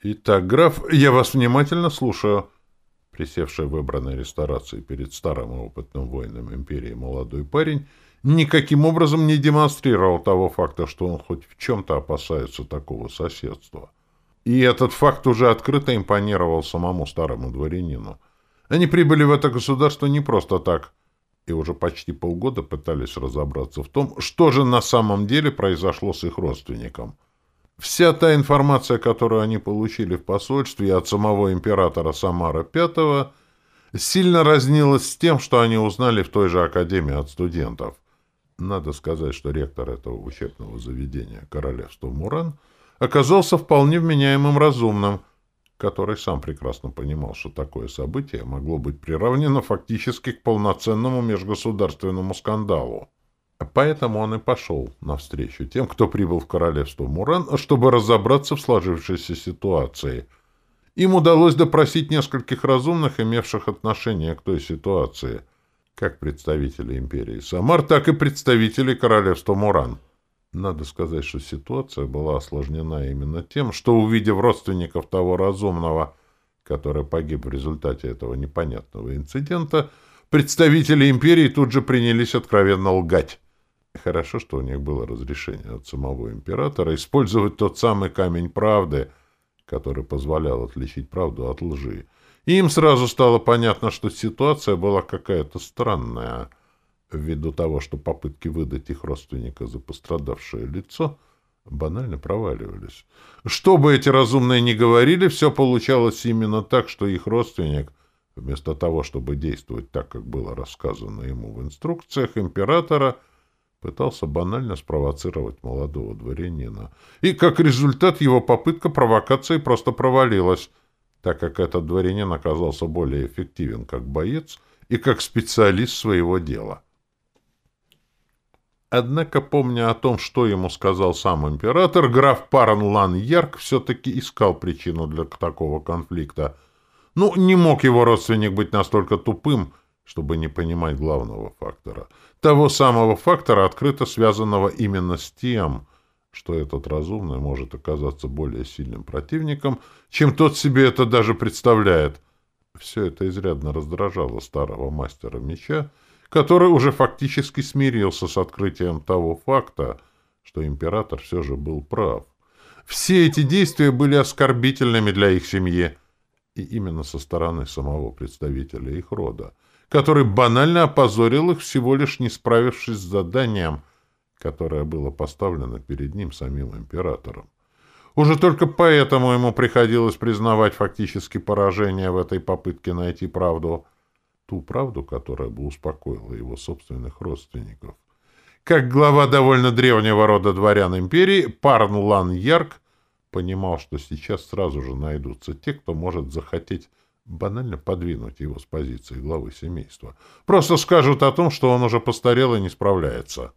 «Итак, граф, я вас внимательно слушаю». Присевший в выбранной ресторации перед старым и опытным воином империи молодой парень никаким образом не демонстрировал того факта, что он хоть в чем-то опасается такого соседства. И этот факт уже открыто импонировал самому старому дворянину. Они прибыли в это государство не просто так, и уже почти полгода пытались разобраться в том, что же на самом деле произошло с их родственником – Вся та информация, которую они получили в посольстве от самого императора Самара V, сильно разнилась с тем, что они узнали в той же академии от студентов. Надо сказать, что ректор этого учебного заведения, королевства Муран, оказался вполне вменяемым разумным, который сам прекрасно понимал, что такое событие могло быть приравнено фактически к полноценному межгосударственному скандалу. Поэтому он и пошел навстречу тем, кто прибыл в королевство Муран, чтобы разобраться в сложившейся ситуации. Им удалось допросить нескольких разумных, имевших отношение к той ситуации, как представители империи Самар, так и представители королевства Муран. Надо сказать, что ситуация была осложнена именно тем, что, увидев родственников того разумного, который погиб в результате этого непонятного инцидента, представители империи тут же принялись откровенно лгать. Хорошо, что у них было разрешение от самого императора использовать тот самый камень правды, который позволял отличить правду от лжи. И им сразу стало понятно, что ситуация была какая-то странная, ввиду того, что попытки выдать их родственника за пострадавшее лицо банально проваливались. Что бы эти разумные ни говорили, все получалось именно так, что их родственник, вместо того, чтобы действовать так, как было рассказано ему в инструкциях императора, — пытался банально спровоцировать молодого дворянина. И как результат его попытка провокации просто провалилась, так как этот дворянин оказался более эффективен как боец и как специалист своего дела. Однако, помня о том, что ему сказал сам император, граф Паран Лан Ярк все-таки искал причину для такого конфликта. Ну, не мог его родственник быть настолько тупым, чтобы не понимать главного фактора. Того самого фактора, открыто связанного именно с тем, что этот разумный может оказаться более сильным противником, чем тот себе это даже представляет. Все это изрядно раздражало старого мастера меча, который уже фактически смирился с открытием того факта, что император все же был прав. Все эти действия были оскорбительными для их семьи, и именно со стороны самого представителя их рода — который банально опозорил их, всего лишь не справившись с заданием, которое было поставлено перед ним самим императором. Уже только поэтому ему приходилось признавать фактически поражение в этой попытке найти правду, ту правду, которая бы успокоила его собственных родственников. Как глава довольно древнего рода дворян империи, Парн Лан Ярк понимал, что сейчас сразу же найдутся те, кто может захотеть банально подвинуть его с позиции главы семейства. Просто скажут о том, что он уже постарел и не справляется.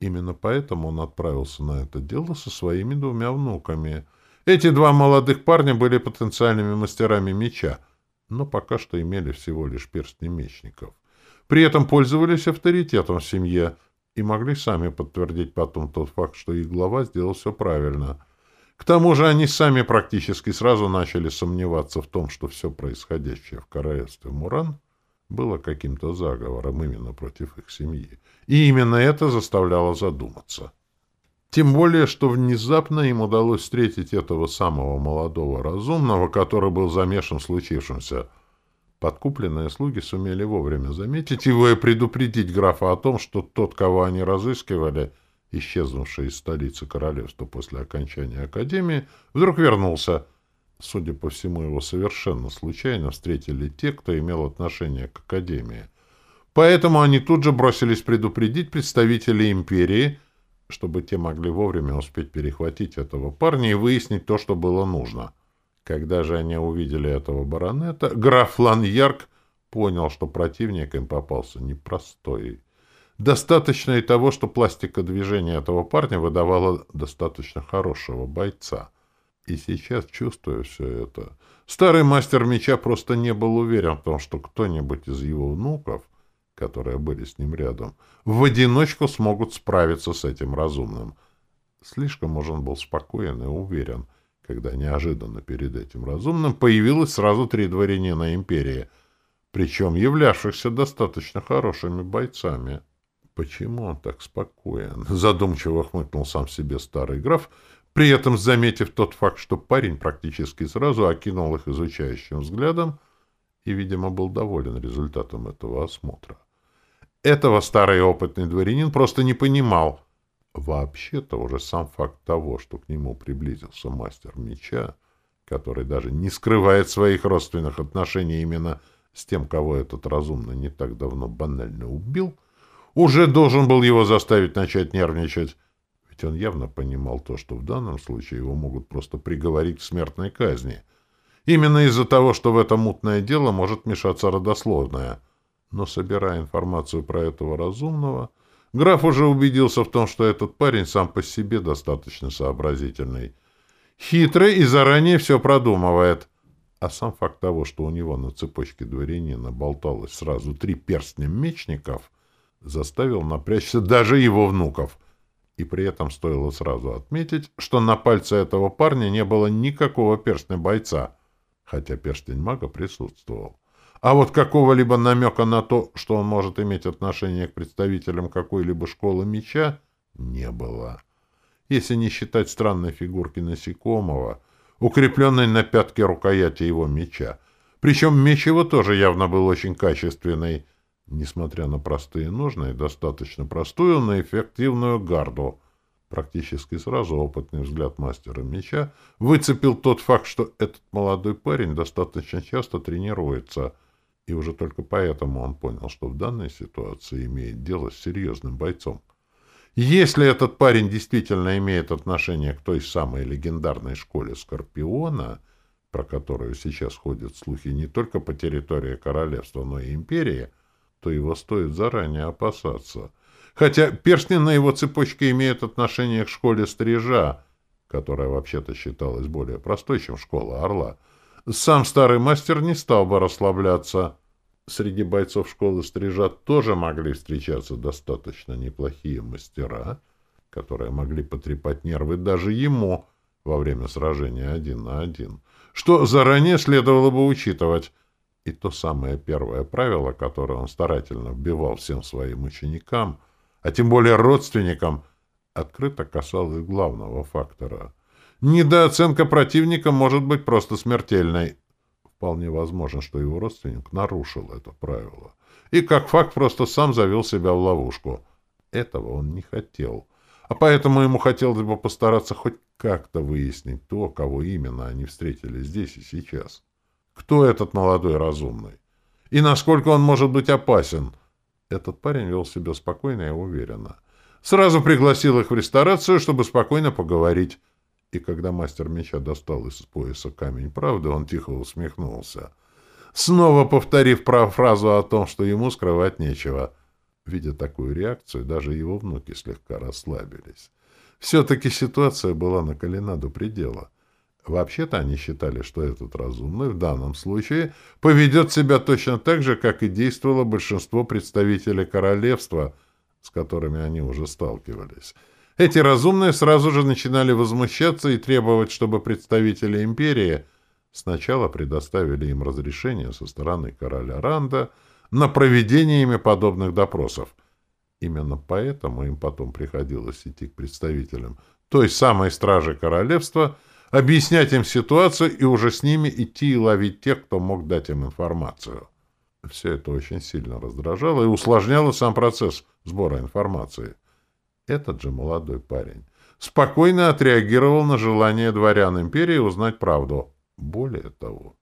Именно поэтому он отправился на это дело со своими двумя внуками. Эти два молодых парня были потенциальными мастерами меча, но пока что имели всего лишь перстни мечников. При этом пользовались авторитетом в семье и могли сами подтвердить потом тот факт, что их глава сделал все правильно — к тому же они сами практически сразу начали сомневаться в том, что все происходящее в королевстве Муран было каким-то заговором именно против их семьи. И именно это заставляло задуматься. Тем более, что внезапно им удалось встретить этого самого молодого разумного, который был замешан в случившемся. Подкупленные слуги сумели вовремя заметить его и предупредить графа о том, что тот, кого они разыскивали, исчезнувший из столицы королевства после окончания академии, вдруг вернулся. Судя по всему, его совершенно случайно встретили те, кто имел отношение к академии. Поэтому они тут же бросились предупредить представителей империи, чтобы те могли вовремя успеть перехватить этого парня и выяснить то, что было нужно. Когда же они увидели этого баронета, граф Ланьярк понял, что противник им попался непростой. Достаточно и того, что пластика движения этого парня выдавала достаточно хорошего бойца. И сейчас, чувствуя все это, старый мастер меча просто не был уверен в том, что кто-нибудь из его внуков, которые были с ним рядом, в одиночку смогут справиться с этим разумным. Слишком уж он был спокоен и уверен, когда неожиданно перед этим разумным появилось сразу три дворянина империи, причем являвшихся достаточно хорошими бойцами. Почему он так спокоен? Задумчиво хмыкнул сам себе старый граф, при этом заметив тот факт, что парень практически сразу окинул их изучающим взглядом и, видимо, был доволен результатом этого осмотра. Этого старый опытный дворянин просто не понимал. Вообще-то уже сам факт того, что к нему приблизился мастер меча, который даже не скрывает своих родственных отношений именно с тем, кого этот разумно не так давно банально убил, уже должен был его заставить начать нервничать. Ведь он явно понимал то, что в данном случае его могут просто приговорить к смертной казни. Именно из-за того, что в это мутное дело может мешаться родословная. Но, собирая информацию про этого разумного, граф уже убедился в том, что этот парень сам по себе достаточно сообразительный. Хитрый и заранее все продумывает. А сам факт того, что у него на цепочке дворянина болталось сразу три перстня мечников, заставил напрячься даже его внуков — и при этом стоило сразу отметить, что на пальце этого парня не было никакого перстня бойца, хотя перстень мага присутствовал. А вот какого-либо намека на то, что он может иметь отношение к представителям какой-либо школы меча, не было. Если не считать странной фигурки насекомого, укрепленной на пятке рукояти его меча. Причем меч его тоже явно был очень качественный, несмотря на простые ножны и достаточно простую, но эффективную гарду. Практически сразу опытный взгляд мастера меча выцепил тот факт, что этот молодой парень достаточно часто тренируется, и уже только поэтому он понял, что в данной ситуации имеет дело с серьезным бойцом. Если этот парень действительно имеет отношение к той самой легендарной школе Скорпиона, про которую сейчас ходят слухи не только по территории королевства, но и империи, то его стоит заранее опасаться. Хотя перстни на его цепочке имеют отношение к школе стрижа, которая вообще-то считалась более простой, чем школа орла. Сам старый мастер не стал бы расслабляться. Среди бойцов школы стрижа тоже могли встречаться достаточно неплохие мастера, которые могли потрепать нервы даже ему во время сражения один на один, что заранее следовало бы учитывать. И то самое первое правило, которое он старательно вбивал всем своим ученикам, а тем более родственникам, открыто касалось главного фактора. Недооценка противника может быть просто смертельной. Вполне возможно, что его родственник нарушил это правило. И как факт просто сам завел себя в ловушку. Этого он не хотел. А поэтому ему хотелось бы постараться хоть как-то выяснить то, кого именно они встретили здесь и сейчас. Кто этот молодой разумный? И насколько он может быть опасен? Этот парень вел себя спокойно и уверенно. Сразу пригласил их в ресторацию, чтобы спокойно поговорить. И когда мастер меча достал из пояса камень правды, он тихо усмехнулся. Снова повторив про фразу о том, что ему скрывать нечего. Видя такую реакцию, даже его внуки слегка расслабились. Все-таки ситуация была накалена до предела. Вообще-то они считали, что этот разумный в данном случае поведет себя точно так же, как и действовало большинство представителей королевства, с которыми они уже сталкивались. Эти разумные сразу же начинали возмущаться и требовать, чтобы представители империи сначала предоставили им разрешение со стороны короля Ранда на проведение ими подобных допросов. Именно поэтому им потом приходилось идти к представителям той самой стражи королевства — объяснять им ситуацию и уже с ними идти и ловить тех, кто мог дать им информацию. Все это очень сильно раздражало и усложняло сам процесс сбора информации. Этот же молодой парень спокойно отреагировал на желание дворян империи узнать правду. Более того,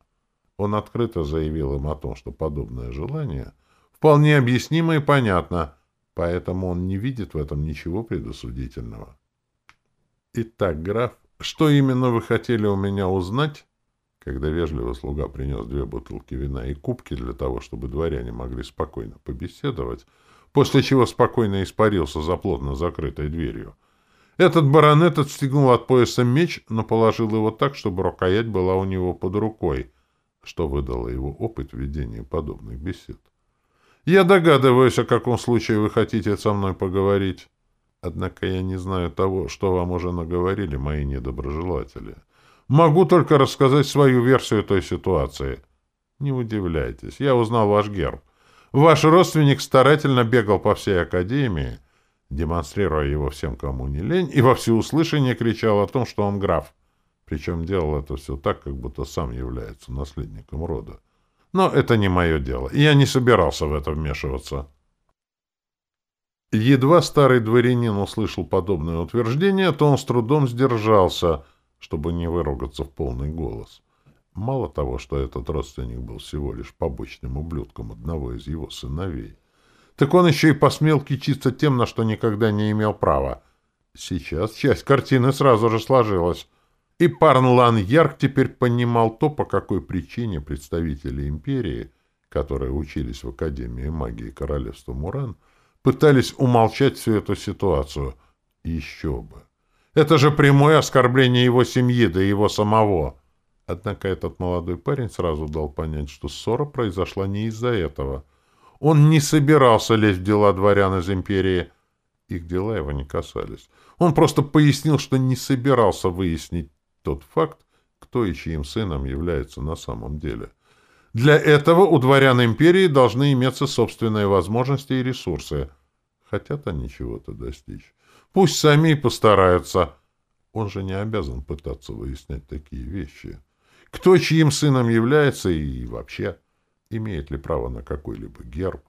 он открыто заявил им о том, что подобное желание вполне объяснимо и понятно, поэтому он не видит в этом ничего предосудительного. Итак, граф «Что именно вы хотели у меня узнать?» Когда вежливый слуга принес две бутылки вина и кубки для того, чтобы дворяне могли спокойно побеседовать, после чего спокойно испарился за плотно закрытой дверью. Этот баронет отстегнул от пояса меч, но положил его так, чтобы рукоять была у него под рукой, что выдало его опыт ведения подобных бесед. «Я догадываюсь, о каком случае вы хотите со мной поговорить». Однако я не знаю того, что вам уже наговорили мои недоброжелатели. Могу только рассказать свою версию той ситуации. Не удивляйтесь, я узнал ваш герб. Ваш родственник старательно бегал по всей академии, демонстрируя его всем, кому не лень, и во всеуслышание кричал о том, что он граф. Причем делал это все так, как будто сам является наследником рода. Но это не мое дело, и я не собирался в это вмешиваться. Едва старый дворянин услышал подобное утверждение, то он с трудом сдержался, чтобы не выругаться в полный голос. Мало того, что этот родственник был всего лишь побочным ублюдком одного из его сыновей, так он еще и посмел кичиться тем, на что никогда не имел права. Сейчас часть картины сразу же сложилась. И Парн Лан Ярк теперь понимал то, по какой причине представители империи, которые учились в Академии магии Королевства Муран, пытались умолчать всю эту ситуацию. Еще бы. Это же прямое оскорбление его семьи, да и его самого. Однако этот молодой парень сразу дал понять, что ссора произошла не из-за этого. Он не собирался лезть в дела дворян из империи. Их дела его не касались. Он просто пояснил, что не собирался выяснить тот факт, кто и чьим сыном является на самом деле. Для этого у дворян империи должны иметься собственные возможности и ресурсы. Хотят они чего-то достичь. Пусть сами и постараются. Он же не обязан пытаться выяснять такие вещи. Кто чьим сыном является и вообще имеет ли право на какой-либо герб.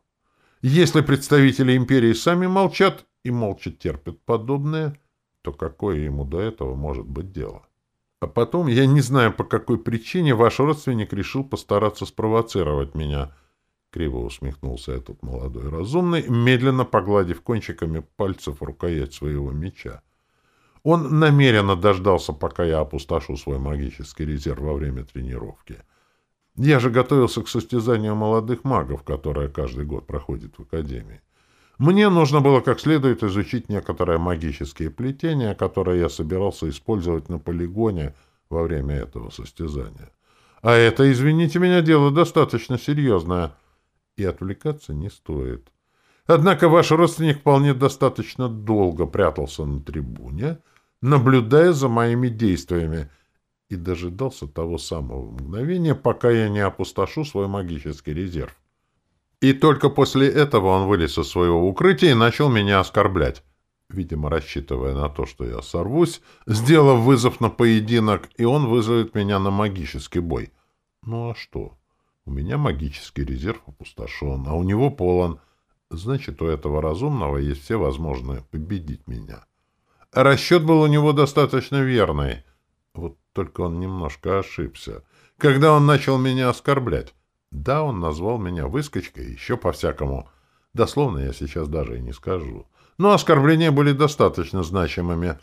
Если представители империи сами молчат и молча терпят подобное, то какое ему до этого может быть дело? А потом, я не знаю, по какой причине ваш родственник решил постараться спровоцировать меня. Криво усмехнулся этот молодой разумный, медленно погладив кончиками пальцев рукоять своего меча. Он намеренно дождался, пока я опустошу свой магический резерв во время тренировки. Я же готовился к состязанию молодых магов, которое каждый год проходит в Академии. Мне нужно было как следует изучить некоторые магические плетения, которые я собирался использовать на полигоне во время этого состязания. А это, извините меня, дело достаточно серьезное, и отвлекаться не стоит. Однако ваш родственник вполне достаточно долго прятался на трибуне, наблюдая за моими действиями, и дожидался того самого мгновения, пока я не опустошу свой магический резерв. И только после этого он вылез из своего укрытия и начал меня оскорблять, видимо, рассчитывая на то, что я сорвусь, сделав вызов на поединок, и он вызовет меня на магический бой. Ну а что? У меня магический резерв опустошен, а у него полон. Значит, у этого разумного есть все возможные победить меня. Расчет был у него достаточно верный. Вот только он немножко ошибся. Когда он начал меня оскорблять. Да, он назвал меня выскочкой, еще по-всякому. Дословно я сейчас даже и не скажу. Но оскорбления были достаточно значимыми.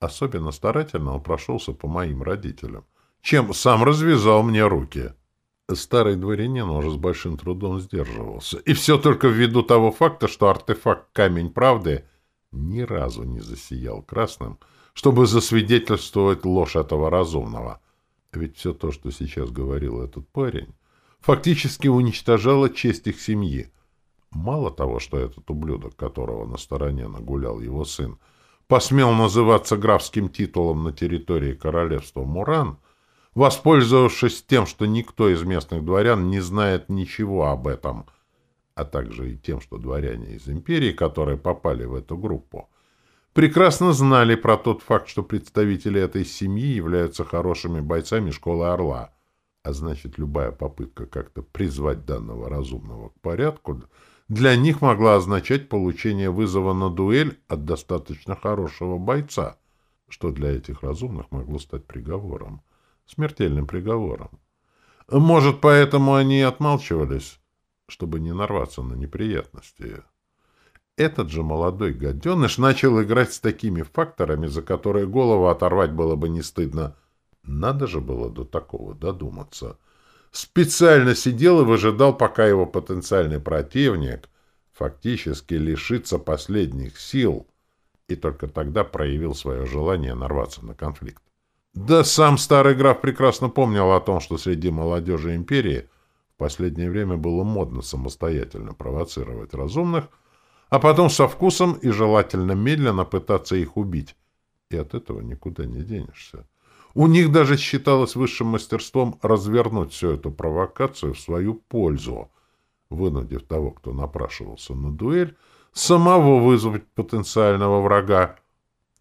Особенно старательно он прошелся по моим родителям. Чем сам развязал мне руки. Старый дворянин уже с большим трудом сдерживался. И все только ввиду того факта, что артефакт «Камень правды» ни разу не засиял красным, чтобы засвидетельствовать ложь этого разумного. Ведь все то, что сейчас говорил этот парень, фактически уничтожало честь их семьи. Мало того, что этот ублюдок, которого на стороне нагулял его сын, посмел называться графским титулом на территории королевства Муран, воспользовавшись тем, что никто из местных дворян не знает ничего об этом — а также и тем, что дворяне из империи, которые попали в эту группу, прекрасно знали про тот факт, что представители этой семьи являются хорошими бойцами школы Орла. А значит, любая попытка как-то призвать данного разумного к порядку для них могла означать получение вызова на дуэль от достаточно хорошего бойца, что для этих разумных могло стать приговором, смертельным приговором. Может, поэтому они и отмалчивались, чтобы не нарваться на неприятности. Этот же молодой гаденыш начал играть с такими факторами, за которые голову оторвать было бы не стыдно. Надо же было до такого додуматься. Специально сидел и выжидал, пока его потенциальный противник фактически лишится последних сил, и только тогда проявил свое желание нарваться на конфликт. Да сам старый граф прекрасно помнил о том, что среди молодежи империи последнее время было модно самостоятельно провоцировать разумных, а потом со вкусом и желательно медленно пытаться их убить. И от этого никуда не денешься. У них даже считалось высшим мастерством развернуть всю эту провокацию в свою пользу, вынудив того, кто напрашивался на дуэль, самого вызвать потенциального врага.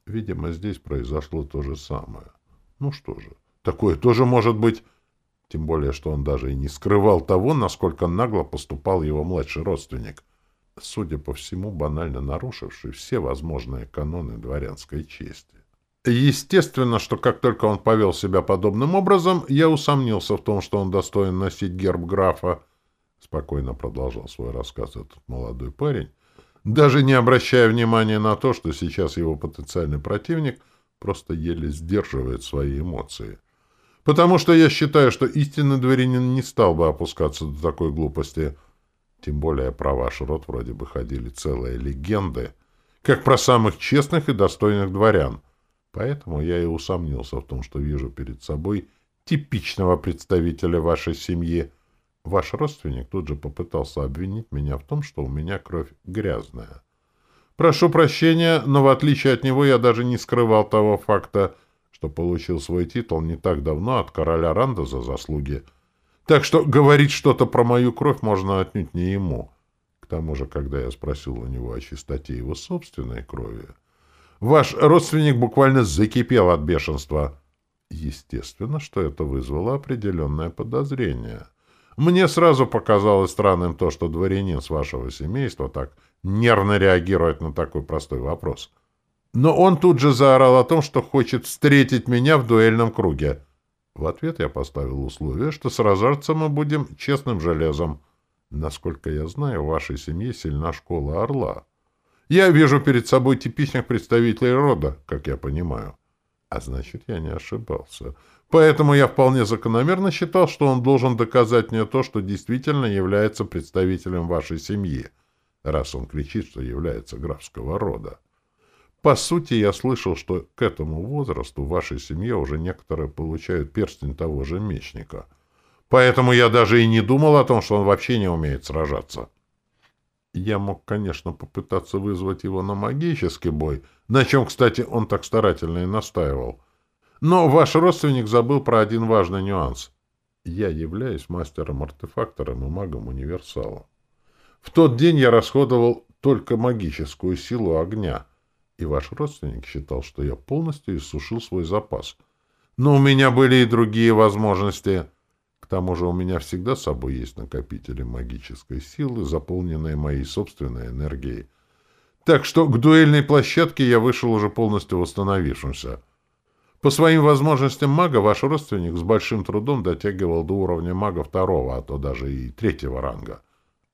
Видимо, здесь произошло то же самое. Ну что же, такое тоже может быть. Тем более, что он даже и не скрывал того, насколько нагло поступал его младший родственник, судя по всему, банально нарушивший все возможные каноны дворянской чести. Естественно, что как только он повел себя подобным образом, я усомнился в том, что он достоин носить герб графа. Спокойно продолжал свой рассказ этот молодой парень, даже не обращая внимания на то, что сейчас его потенциальный противник просто еле сдерживает свои эмоции. Потому что я считаю, что истинный дворянин не стал бы опускаться до такой глупости. Тем более про ваш род вроде бы ходили целые легенды, как про самых честных и достойных дворян. Поэтому я и усомнился в том, что вижу перед собой типичного представителя вашей семьи — Ваш родственник тут же попытался обвинить меня в том, что у меня кровь грязная. Прошу прощения, но в отличие от него я даже не скрывал того факта, что получил свой титул не так давно от короля Ранда за заслуги. Так что говорить что-то про мою кровь можно отнюдь не ему. К тому же, когда я спросил у него о чистоте его собственной крови, ваш родственник буквально закипел от бешенства. Естественно, что это вызвало определенное подозрение — мне сразу показалось странным то, что дворянин с вашего семейства так нервно реагирует на такой простой вопрос. Но он тут же заорал о том, что хочет встретить меня в дуэльном круге. В ответ я поставил условие, что сражаться мы будем честным железом. Насколько я знаю, в вашей семье сильна школа Орла. Я вижу перед собой типичных представителей рода, как я понимаю. А значит, я не ошибался. Поэтому я вполне закономерно считал, что он должен доказать мне то, что действительно является представителем вашей семьи, раз он кричит, что является графского рода. По сути, я слышал, что к этому возрасту в вашей семье уже некоторые получают перстень того же мечника. Поэтому я даже и не думал о том, что он вообще не умеет сражаться. Я мог, конечно, попытаться вызвать его на магический бой, на чем, кстати, он так старательно и настаивал — но ваш родственник забыл про один важный нюанс. Я являюсь мастером-артефактором и магом-универсалом. В тот день я расходовал только магическую силу огня, и ваш родственник считал, что я полностью иссушил свой запас. Но у меня были и другие возможности. Тому же у меня всегда с собой есть накопители магической силы, заполненные моей собственной энергией. Так что к дуэльной площадке я вышел уже полностью восстановившимся — по своим возможностям мага ваш родственник с большим трудом дотягивал до уровня мага второго, а то даже и третьего ранга.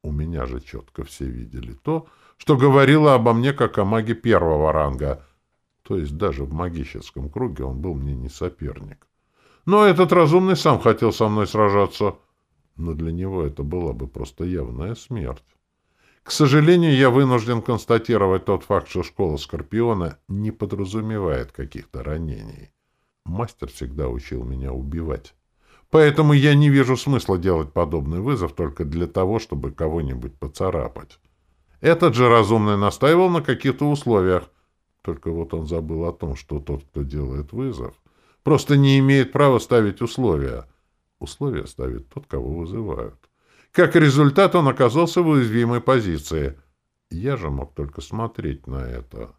У меня же четко все видели то, что говорило обо мне как о маге первого ранга. То есть даже в магическом круге он был мне не соперник. Но этот разумный сам хотел со мной сражаться. Но для него это была бы просто явная смерть. К сожалению, я вынужден констатировать тот факт, что школа Скорпиона не подразумевает каких-то ранений. Мастер всегда учил меня убивать. Поэтому я не вижу смысла делать подобный вызов только для того, чтобы кого-нибудь поцарапать. Этот же разумный настаивал на каких-то условиях. Только вот он забыл о том, что тот, кто делает вызов, просто не имеет права ставить условия. Условия ставит тот, кого вызывают. Как результат, он оказался в уязвимой позиции. Я же мог только смотреть на это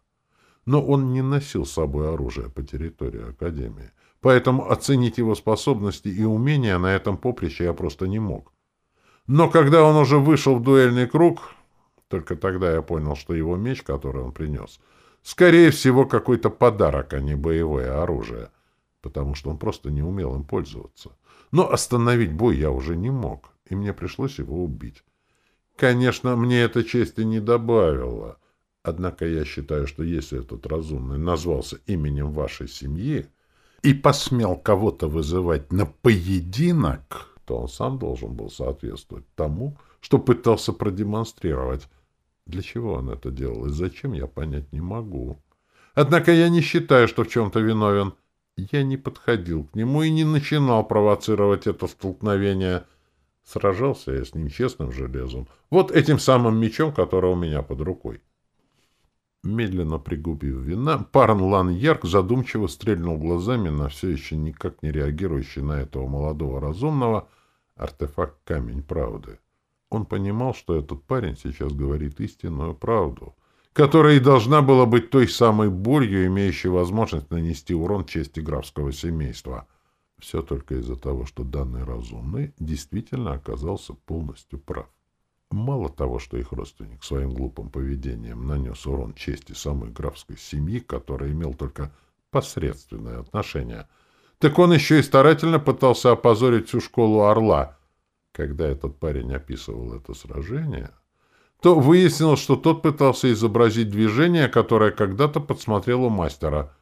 но он не носил с собой оружие по территории Академии. Поэтому оценить его способности и умения на этом поприще я просто не мог. Но когда он уже вышел в дуэльный круг, только тогда я понял, что его меч, который он принес, скорее всего, какой-то подарок, а не боевое оружие, потому что он просто не умел им пользоваться. Но остановить бой я уже не мог, и мне пришлось его убить. Конечно, мне это чести не добавило — Однако я считаю, что если этот разумный назвался именем вашей семьи и посмел кого-то вызывать на поединок, то он сам должен был соответствовать тому, что пытался продемонстрировать. Для чего он это делал и зачем, я понять не могу. Однако я не считаю, что в чем-то виновен. Я не подходил к нему и не начинал провоцировать это столкновение. Сражался я с ним честным железом. Вот этим самым мечом, который у меня под рукой. Медленно пригубив вина, Парн Лан Ярк задумчиво стрельнул глазами на все еще никак не реагирующий на этого молодого разумного артефакт «Камень правды». Он понимал, что этот парень сейчас говорит истинную правду, которая и должна была быть той самой болью, имеющей возможность нанести урон чести графского семейства. Все только из-за того, что данный разумный действительно оказался полностью прав. Мало того, что их родственник своим глупым поведением нанес урон чести самой графской семьи, которая имел только посредственное отношение, так он еще и старательно пытался опозорить всю школу Орла. Когда этот парень описывал это сражение, то выяснилось, что тот пытался изобразить движение, которое когда-то подсмотрел у мастера.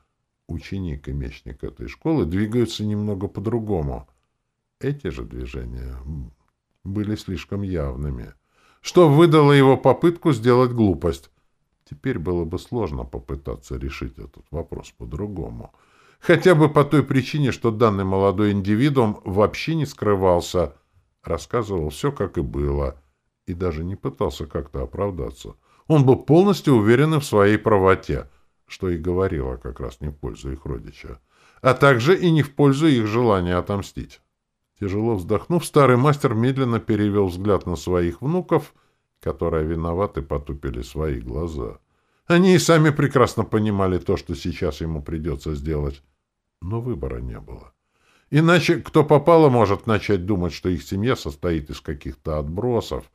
Ученик и мечник этой школы двигаются немного по-другому. Эти же движения были слишком явными — что выдало его попытку сделать глупость. Теперь было бы сложно попытаться решить этот вопрос по-другому. Хотя бы по той причине, что данный молодой индивидуум вообще не скрывался, рассказывал все, как и было, и даже не пытался как-то оправдаться. Он был полностью уверен в своей правоте, что и говорило как раз не в пользу их родича, а также и не в пользу их желания отомстить. Тяжело вздохнув, старый мастер медленно перевел взгляд на своих внуков, которые виноваты потупили свои глаза. Они и сами прекрасно понимали то, что сейчас ему придется сделать. Но выбора не было. Иначе кто попало может начать думать, что их семья состоит из каких-то отбросов,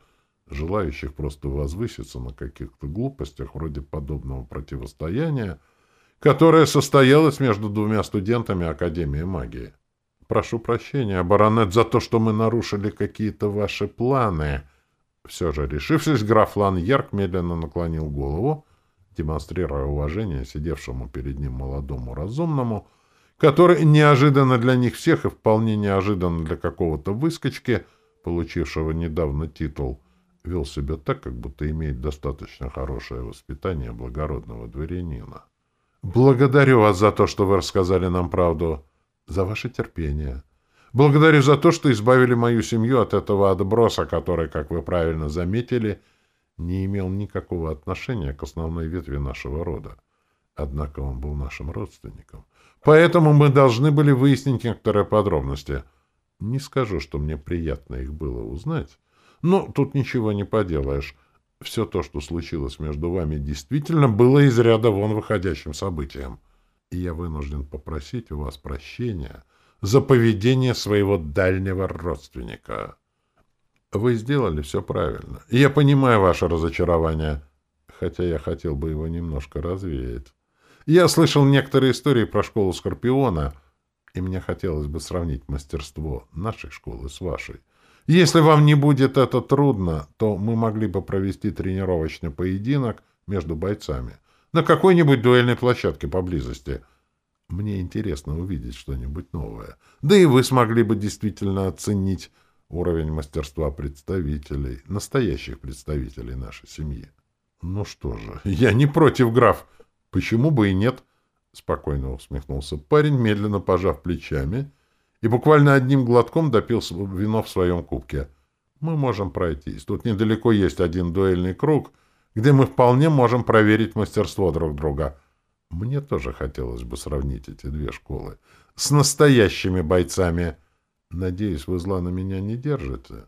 желающих просто возвыситься на каких-то глупостях вроде подобного противостояния, которое состоялось между двумя студентами Академии магии. Прошу прощения, баронет, за то, что мы нарушили какие-то ваши планы. Все же, решившись, граф Лан Ярк медленно наклонил голову, демонстрируя уважение сидевшему перед ним молодому разумному, который неожиданно для них всех и вполне неожиданно для какого-то выскочки, получившего недавно титул, вел себя так, как будто имеет достаточно хорошее воспитание благородного дворянина. «Благодарю вас за то, что вы рассказали нам правду», за ваше терпение. Благодарю за то, что избавили мою семью от этого отброса, который, как вы правильно заметили, не имел никакого отношения к основной ветви нашего рода. Однако он был нашим родственником. Поэтому мы должны были выяснить некоторые подробности. Не скажу, что мне приятно их было узнать, но тут ничего не поделаешь. Все то, что случилось между вами, действительно было из ряда вон выходящим событием и я вынужден попросить у вас прощения за поведение своего дальнего родственника. Вы сделали все правильно. Я понимаю ваше разочарование, хотя я хотел бы его немножко развеять. Я слышал некоторые истории про школу Скорпиона, и мне хотелось бы сравнить мастерство нашей школы с вашей. Если вам не будет это трудно, то мы могли бы провести тренировочный поединок между бойцами на какой-нибудь дуэльной площадке поблизости. Мне интересно увидеть что-нибудь новое. Да и вы смогли бы действительно оценить уровень мастерства представителей, настоящих представителей нашей семьи. Ну что же, я не против, граф. Почему бы и нет? Спокойно усмехнулся парень, медленно пожав плечами, и буквально одним глотком допил вино в своем кубке. Мы можем пройтись. Тут недалеко есть один дуэльный круг — где мы вполне можем проверить мастерство друг друга. Мне тоже хотелось бы сравнить эти две школы с настоящими бойцами. Надеюсь, вы зла на меня не держите.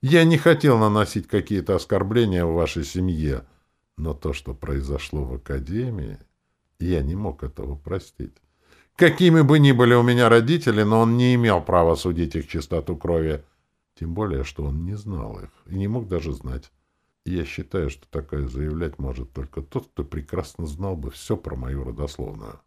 Я не хотел наносить какие-то оскорбления в вашей семье, но то, что произошло в академии, я не мог этого простить. Какими бы ни были у меня родители, но он не имел права судить их чистоту крови. Тем более, что он не знал их и не мог даже знать. Я считаю, что такое заявлять может только тот, кто прекрасно знал бы все про мою родословную.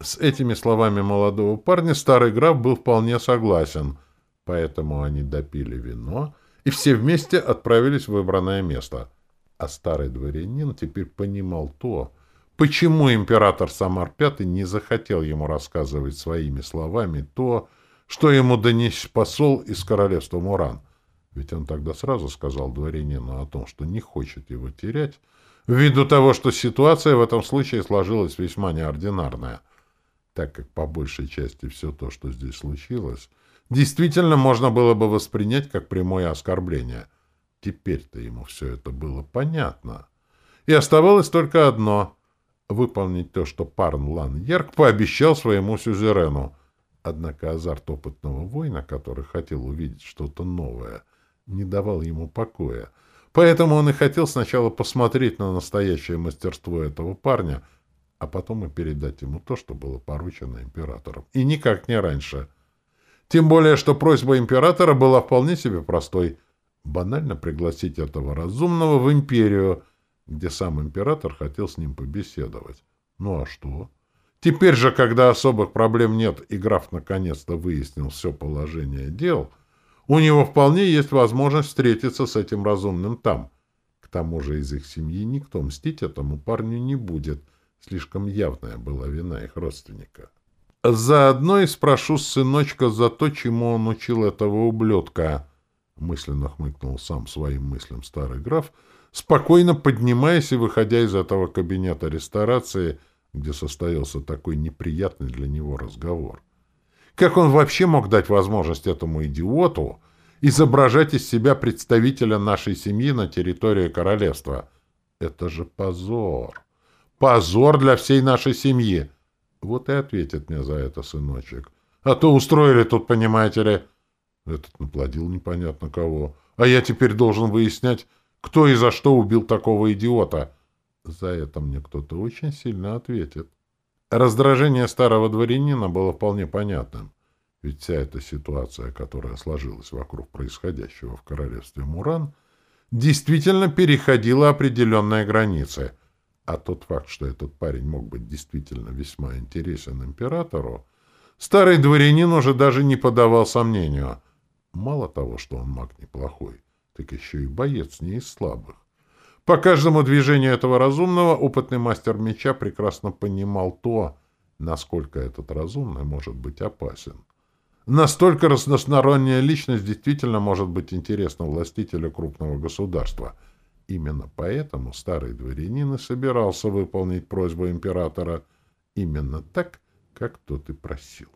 С этими словами молодого парня старый граф был вполне согласен, поэтому они допили вино и все вместе отправились в выбранное место. А старый дворянин теперь понимал то, почему император Самар V не захотел ему рассказывать своими словами то, что ему донес посол из королевства Муран — ведь он тогда сразу сказал дворянину о том, что не хочет его терять, ввиду того, что ситуация в этом случае сложилась весьма неординарная, так как по большей части все то, что здесь случилось, действительно можно было бы воспринять как прямое оскорбление. Теперь-то ему все это было понятно. И оставалось только одно выполнить то, что Парн Лан Ярк пообещал своему сюзерену. Однако азарт опытного воина, который хотел увидеть что-то новое, не давал ему покоя. Поэтому он и хотел сначала посмотреть на настоящее мастерство этого парня, а потом и передать ему то, что было поручено императором. И никак не раньше. Тем более, что просьба императора была вполне себе простой. Банально пригласить этого разумного в империю, где сам император хотел с ним побеседовать. Ну а что? Теперь же, когда особых проблем нет, и граф наконец-то выяснил все положение дел, у него вполне есть возможность встретиться с этим разумным там. К тому же из их семьи никто мстить этому парню не будет. Слишком явная была вина их родственника. Заодно и спрошу сыночка за то, чему он учил этого ублюдка. Мысленно хмыкнул сам своим мыслям старый граф, спокойно поднимаясь и выходя из этого кабинета ресторации, где состоялся такой неприятный для него разговор. Как он вообще мог дать возможность этому идиоту изображать из себя представителя нашей семьи на территории королевства? Это же позор! Позор для всей нашей семьи! Вот и ответит мне за это сыночек. А то устроили тут, понимаете ли... Этот наплодил непонятно кого. А я теперь должен выяснять, кто и за что убил такого идиота. За это мне кто-то очень сильно ответит. Раздражение старого дворянина было вполне понятным, ведь вся эта ситуация, которая сложилась вокруг происходящего в королевстве Муран, действительно переходила определенные границы, а тот факт, что этот парень мог быть действительно весьма интересен императору, старый дворянин уже даже не подавал сомнению. Мало того, что он маг неплохой, так еще и боец не из слабых. По каждому движению этого разумного опытный мастер меча прекрасно понимал то, насколько этот разумный может быть опасен. Настолько разносторонняя личность действительно может быть интересна властителю крупного государства. Именно поэтому старый дворянин и собирался выполнить просьбу императора именно так, как тот и просил.